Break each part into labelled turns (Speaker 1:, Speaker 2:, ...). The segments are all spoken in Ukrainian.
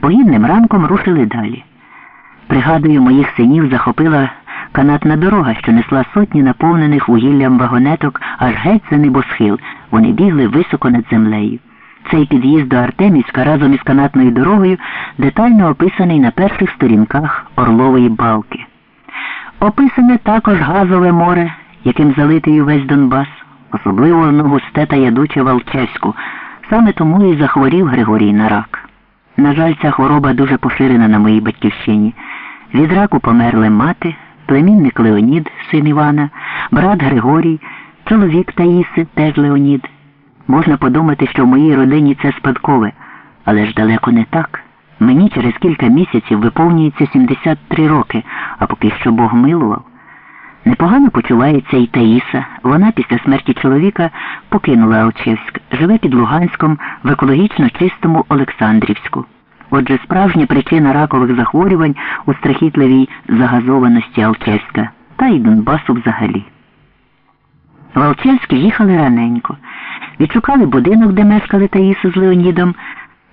Speaker 1: Погідним ранком рушили далі. Пригадую, моїх синів захопила канатна дорога, що несла сотні наповнених вугіллям вагонеток аж геть за небосхил. Вони бігли високо над землею. Цей під'їзд до Артемівська разом із канатною дорогою детально описаний на перших сторінках Орлової балки. Описане також газове море, яким залитий увесь Донбас, особливо густе та ядуче Волчевську. Саме тому і захворів Григорій на рак. На жаль, ця хвороба дуже поширена на моїй батьківщині. Від раку померли мати, племінник Леонід, син Івана, брат Григорій, чоловік Таїси, теж Леонід. Можна подумати, що в моїй родині це спадкове, але ж далеко не так. Мені через кілька місяців виповнюється 73 роки, а поки що Бог милував. Непогано почувається і Таїса. Вона після смерті чоловіка покинула Алчевськ, живе під Луганськом в екологічно чистому Олександрівську. Отже, справжня причина ракових захворювань у страхітливій загазованості Алчевська та й Донбасу взагалі. В Алчевськ їхали раненько. Відшукали будинок, де мешкали Таїса з Леонідом.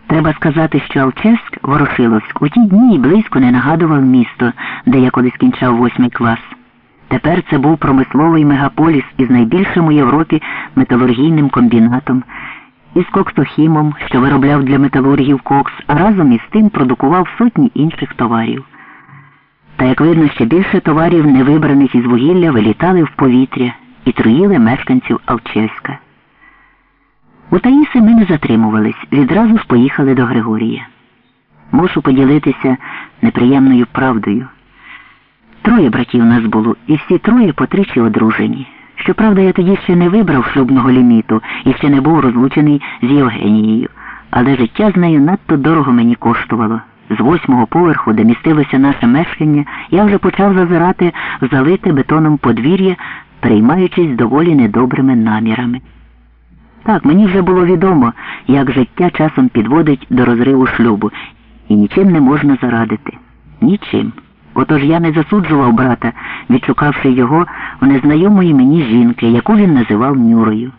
Speaker 1: Треба сказати, що Алчевськ, Ворошиловськ, у ті дні й близько не нагадував місто, де я колись кінчав восьмий клас. Тепер це був промисловий мегаполіс із найбільшим у Європі металургійним комбінатом, із коксохімом, що виробляв для металургів кокс, а разом із тим продукував сотні інших товарів. Та, як видно, ще більше товарів, невибраних із вугілля, вилітали в повітря і труїли мешканців Алчевська. У Таїси ми не затримувались, відразу ж поїхали до Григорія. Мушу поділитися неприємною правдою. Троє братів нас було, і всі троє по тричі одружені. Щоправда, я тоді ще не вибрав шлюбного ліміту і ще не був розлучений з Євгенією, але життя з нею надто дорого мені коштувало. З восьмого поверху, де містилося наше мешкання, я вже почав зазирати в залите бетоном подвір'я, переймаючись доволі недобрими намірами. Так, мені вже було відомо, як життя часом підводить до розриву шлюбу, і нічим не можна зарадити. Нічим. Отож я не засуджував брата, відшукавши його в незнайомої мені жінки, яку він називав Нюрою.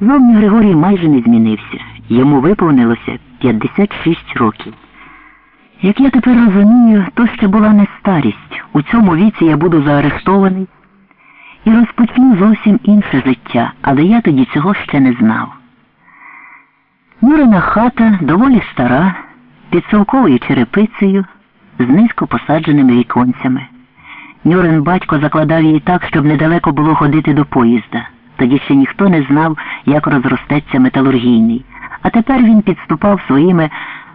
Speaker 1: Зовні Григорій майже не змінився. Йому виповнилося 56 років. Як я тепер розумію, то ще була не старість. У цьому віці я буду заарештований і розпочну зовсім інше життя, але я тоді цього ще не знав. Нюрина хата доволі стара, під совковою черепицею, з низько посадженими віконцями. Нюрин батько закладав її так, щоб недалеко було ходити до поїзда. Тоді ще ніхто не знав, як розростеться металургійний, а тепер він підступав своїми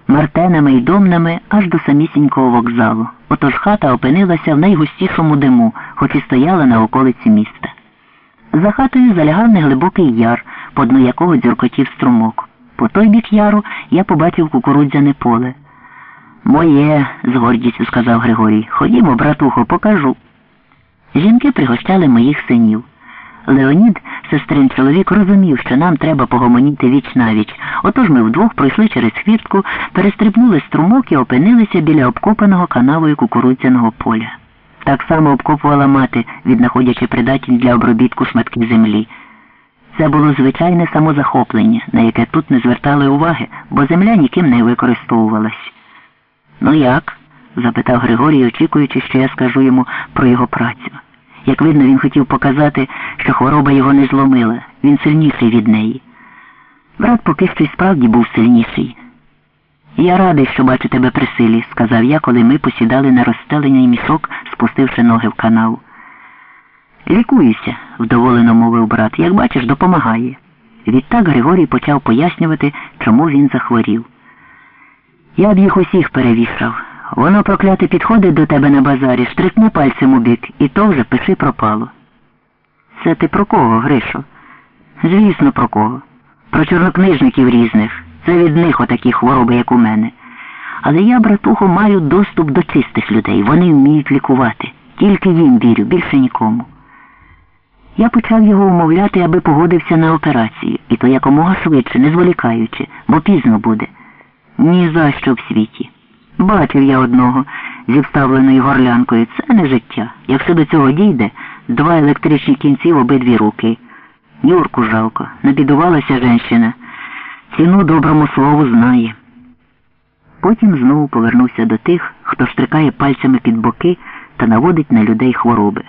Speaker 1: мартенами й домнами аж до самісінького вокзалу. Отож хата опинилася в найгустішому диму, хоч і стояла на околиці міста. За хатою залягав неглибокий яр, по дну якого дзюркотів струмок. По той бік яру я побачив кукурудзяне поле. Моє, з гордістю сказав Григорій. Ходімо, братухо, покажу. Жінки пригощали моїх синів. Леонід, сестрин чоловік, розумів, що нам треба погомоніти віч навіч. Отож ми вдвох пройшли через хвіртку, перестрибнули струмок і опинилися біля обкопаного канавою кукурудзяного поля. Так само обкопувала мати, віднаходячи придатні для обробітку шматки землі. Це було звичайне самозахоплення, на яке тут не звертали уваги, бо земля ніким не використовувалась. Ну як? запитав Григорій, очікуючи, що я скажу йому про його працю. Як видно, він хотів показати, що хвороба його не зломила, він сильніший від неї. Брат поки що й справді був сильніший. Я радий, що бачу тебе при силі, сказав я, коли ми посідали на розстелений мішок, спустивши ноги в канал. Лікуюся, вдоволено мовив брат, як бачиш, допомагає. Відтак Григорій почав пояснювати, чому він захворів. Я б їх усіх перевішав. Воно прокляте підходить до тебе на базарі, штрикне пальцем у бік, і то вже пиши пропало. Це ти про кого, Гришо? Звісно, про кого. Про чорнокнижників різних. Це від них отакі хвороби, як у мене. Але я, братухо, маю доступ до чистих людей. Вони вміють лікувати. Тільки їм вірю, більше нікому. Я почав його умовляти, аби погодився на операцію, і то якомога швидше, не зволікаючи, бо пізно буде. Ні за що в світі. Бачив я одного зі вставленою горлянкою. Це не життя. Якщо до цього дійде, два електричні кінці в обидві руки. Юрку жалко, набідувалася женщина. Ціну доброму слову знає. Потім знову повернувся до тих, хто штрикає пальцями під боки та наводить на людей хвороби.